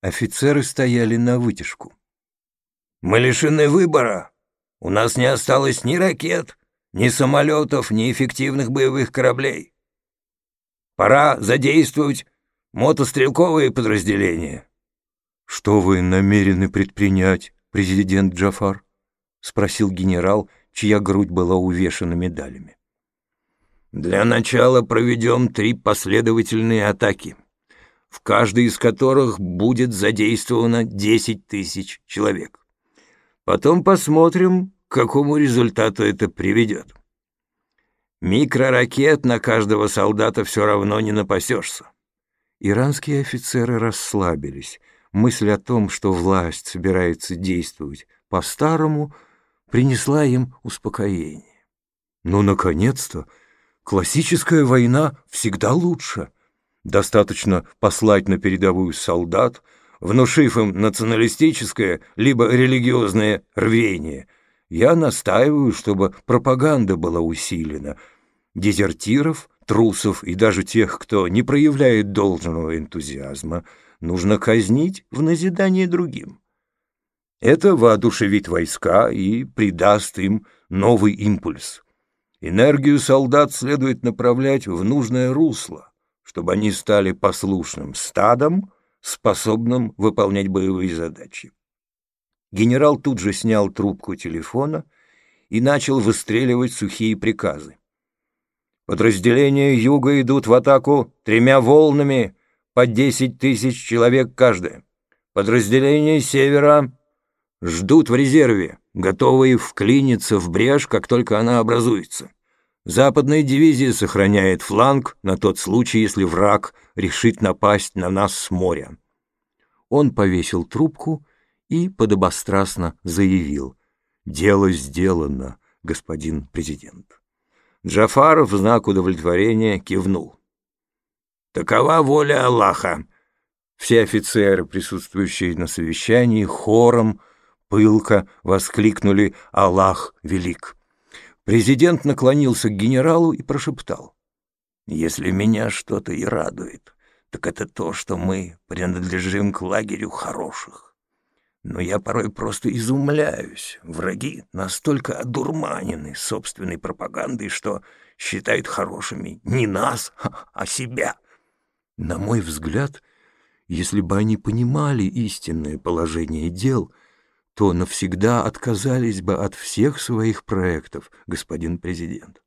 Офицеры стояли на вытяжку. «Мы лишены выбора. У нас не осталось ни ракет, ни самолетов, ни эффективных боевых кораблей. Пора задействовать мотострелковые подразделения». «Что вы намерены предпринять, президент Джафар?» — спросил генерал, чья грудь была увешана медалями. «Для начала проведем три последовательные атаки, в каждой из которых будет задействовано 10 тысяч человек. Потом посмотрим, к какому результату это приведет. Микроракет на каждого солдата все равно не напасешься. Иранские офицеры расслабились. Мысль о том, что власть собирается действовать по-старому, принесла им успокоение. Но, «Ну, наконец-то, классическая война всегда лучше. Достаточно послать на передовую солдат, внушив им националистическое либо религиозное рвение — я настаиваю, чтобы пропаганда была усилена. Дезертиров, трусов и даже тех, кто не проявляет должного энтузиазма, нужно казнить в назидание другим. Это воодушевит войска и придаст им новый импульс. Энергию солдат следует направлять в нужное русло, чтобы они стали послушным стадом, способным выполнять боевые задачи. Генерал тут же снял трубку телефона и начал выстреливать сухие приказы. Подразделения юга идут в атаку тремя волнами по десять тысяч человек каждое. Подразделения севера ждут в резерве, готовые вклиниться в брешь, как только она образуется. Западная дивизия сохраняет фланг на тот случай, если враг решит напасть на нас с моря. Он повесил трубку и подобострастно заявил «Дело сделано, господин президент». Джафаров в знак удовлетворения кивнул. «Такова воля Аллаха!» Все офицеры, присутствующие на совещании, хором, пылко воскликнули «Аллах велик!». Президент наклонился к генералу и прошептал. «Если меня что-то и радует, так это то, что мы принадлежим к лагерю хороших. Но я порой просто изумляюсь. Враги настолько одурманены собственной пропагандой, что считают хорошими не нас, а себя. На мой взгляд, если бы они понимали истинное положение дел, то навсегда отказались бы от всех своих проектов, господин президент.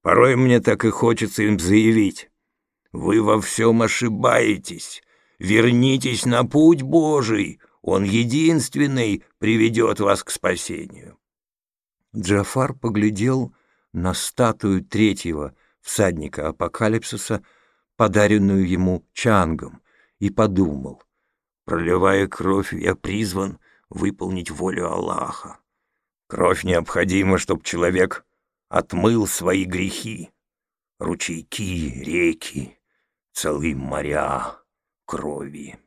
Порой мне так и хочется им заявить. Вы во всем ошибаетесь. Вернитесь на путь Божий, он единственный приведет вас к спасению». Джафар поглядел на статую третьего всадника апокалипсиса, подаренную ему Чангом, и подумал, проливая кровь, я призван выполнить волю Аллаха. Кровь необходима, чтобы человек отмыл свои грехи. Ручейки, реки, целые моря крови.